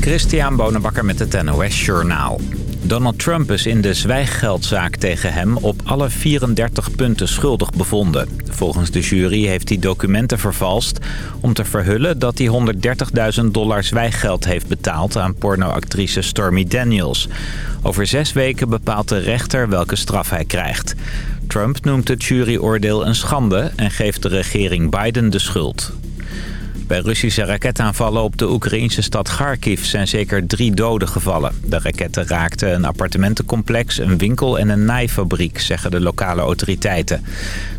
Christian Bonenbakker met het NOS Journaal. Donald Trump is in de zwijggeldzaak tegen hem op alle 34 punten schuldig bevonden. Volgens de jury heeft hij documenten vervalst om te verhullen dat hij 130.000 dollar zwijggeld heeft betaald aan pornoactrice Stormy Daniels. Over zes weken bepaalt de rechter welke straf hij krijgt. Trump noemt het juryoordeel een schande en geeft de regering Biden de schuld. Bij Russische raketaanvallen op de Oekraïnse stad Kharkiv zijn zeker drie doden gevallen. De raketten raakten een appartementencomplex, een winkel en een naaifabriek, zeggen de lokale autoriteiten.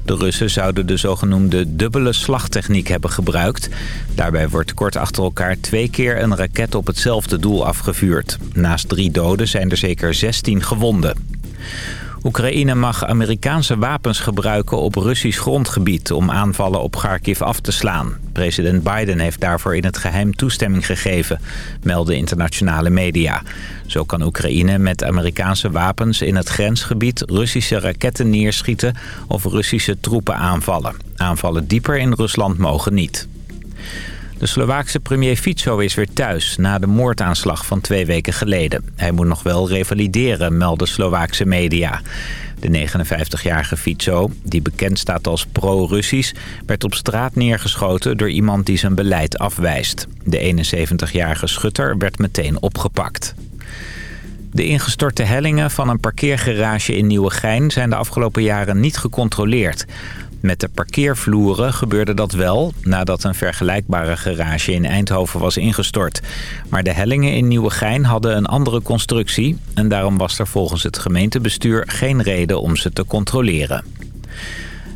De Russen zouden de zogenoemde dubbele slagtechniek hebben gebruikt. Daarbij wordt kort achter elkaar twee keer een raket op hetzelfde doel afgevuurd. Naast drie doden zijn er zeker 16 gewonden. Oekraïne mag Amerikaanse wapens gebruiken op Russisch grondgebied... om aanvallen op Kharkiv af te slaan. President Biden heeft daarvoor in het geheim toestemming gegeven... melden internationale media. Zo kan Oekraïne met Amerikaanse wapens in het grensgebied... Russische raketten neerschieten of Russische troepen aanvallen. Aanvallen dieper in Rusland mogen niet. De Slovaakse premier Fico is weer thuis na de moordaanslag van twee weken geleden. Hij moet nog wel revalideren, melden Slovaakse media. De 59-jarige Fico, die bekend staat als pro-Russisch... werd op straat neergeschoten door iemand die zijn beleid afwijst. De 71-jarige schutter werd meteen opgepakt. De ingestorte hellingen van een parkeergarage in Nieuwegein... zijn de afgelopen jaren niet gecontroleerd... Met de parkeervloeren gebeurde dat wel nadat een vergelijkbare garage in Eindhoven was ingestort. Maar de hellingen in Nieuwegein hadden een andere constructie en daarom was er volgens het gemeentebestuur geen reden om ze te controleren.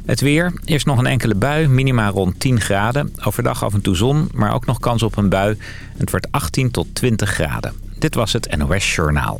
Het weer, eerst nog een enkele bui, minima rond 10 graden. Overdag af en toe zon, maar ook nog kans op een bui. Het wordt 18 tot 20 graden. Dit was het NOS Journaal.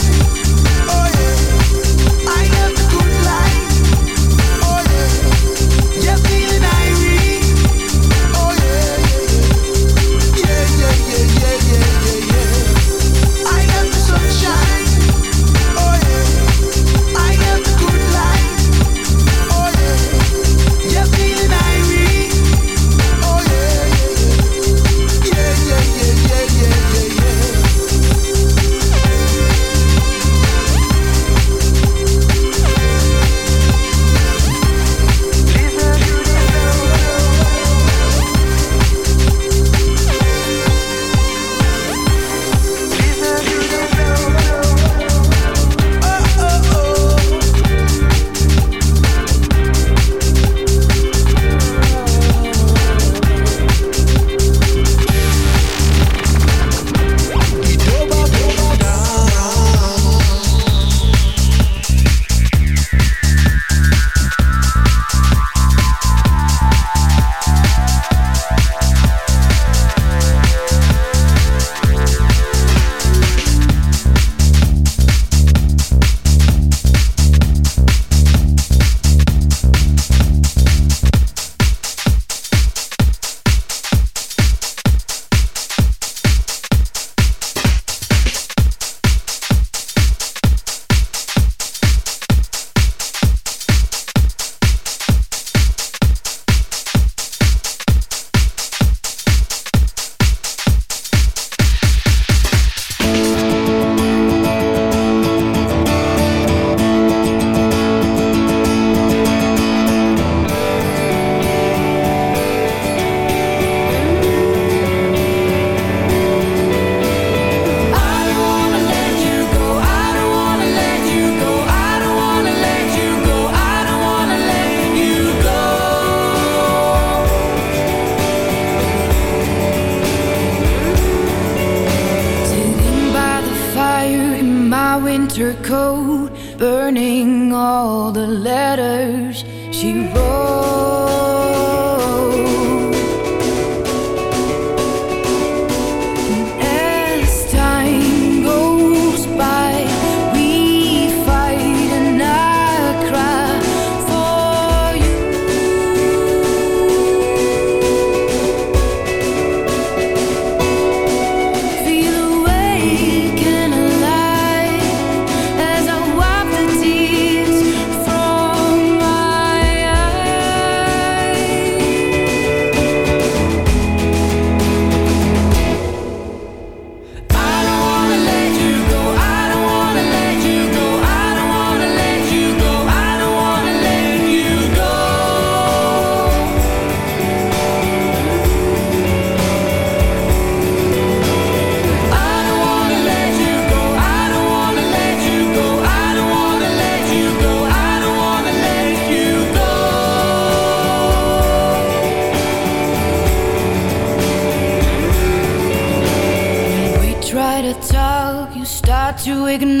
To ignore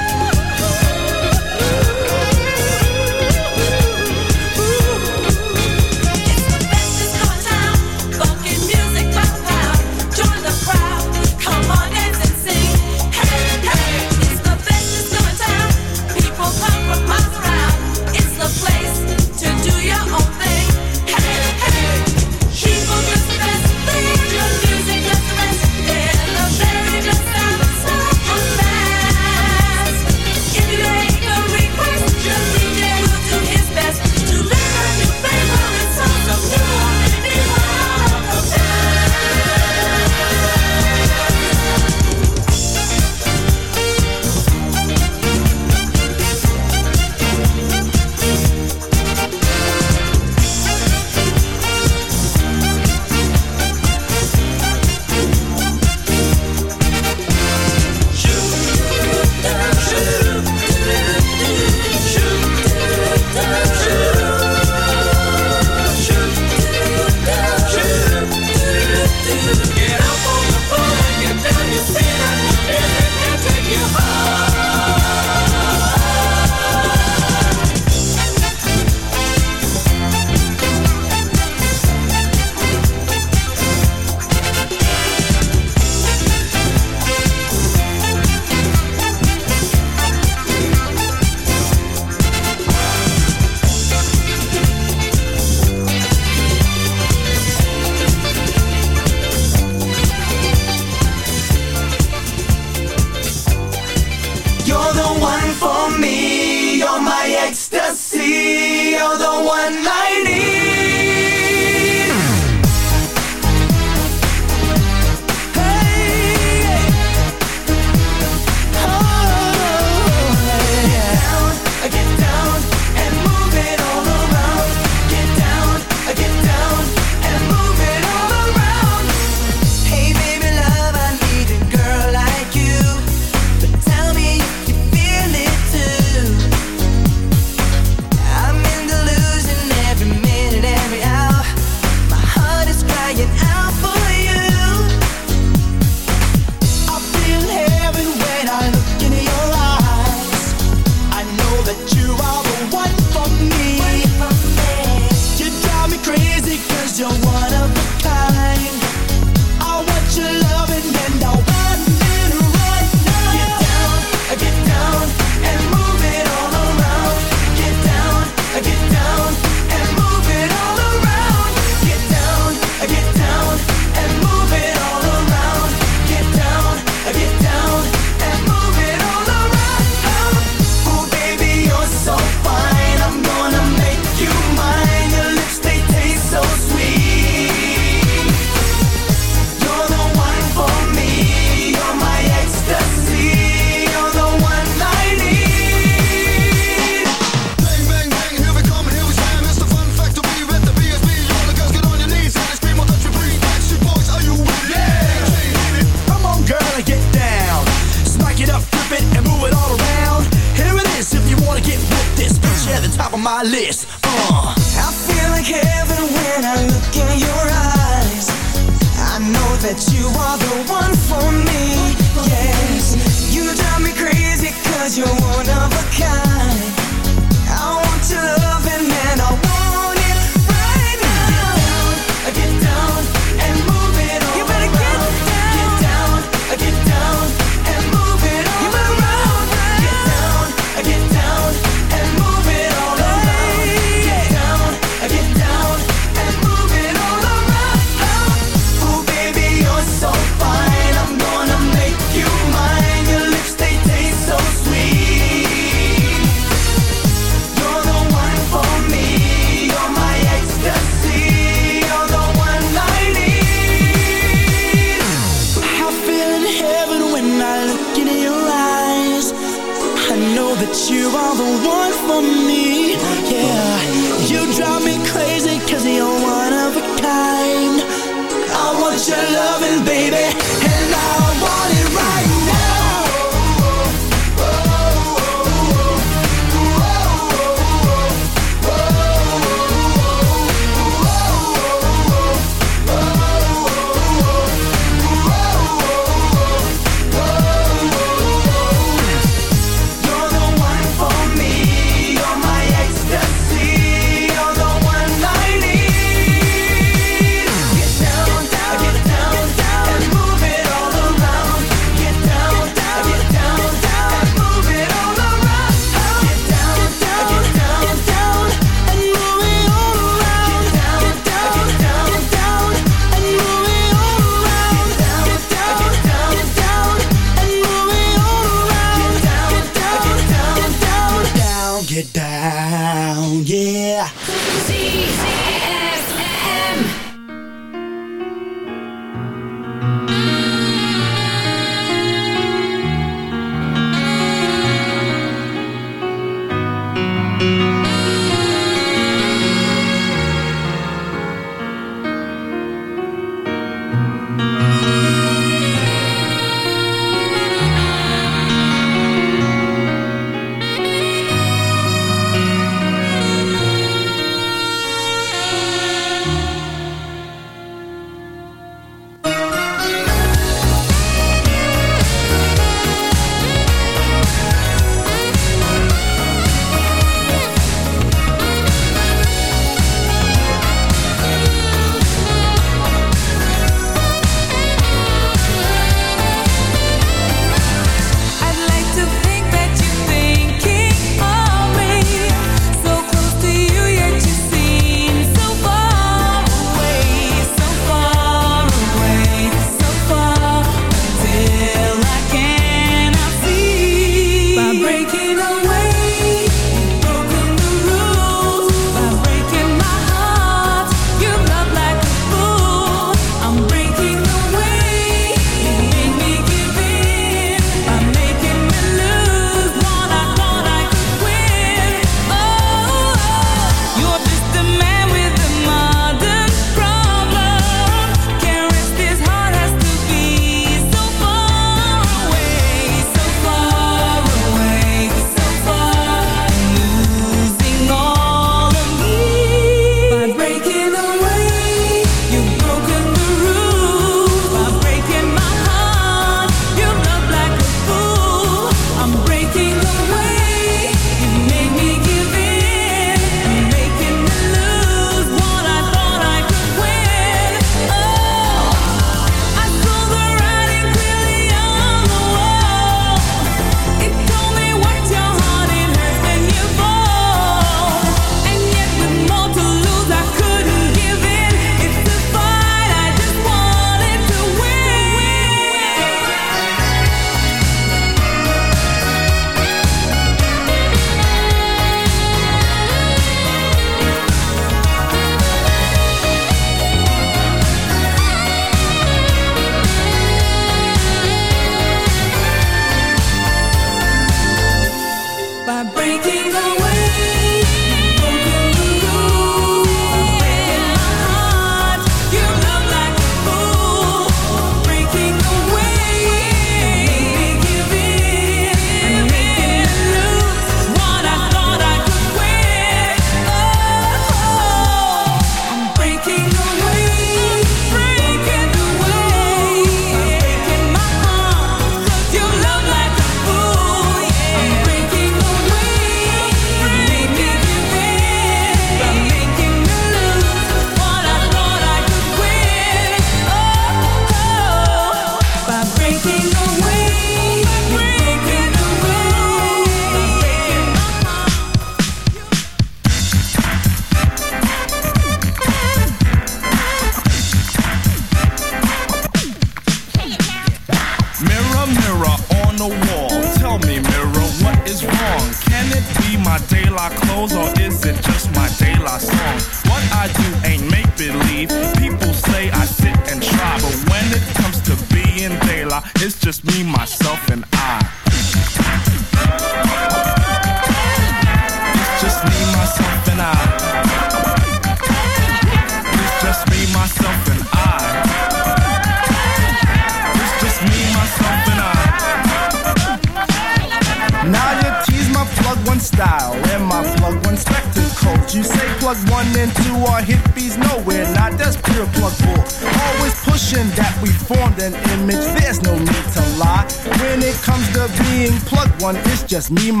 just need my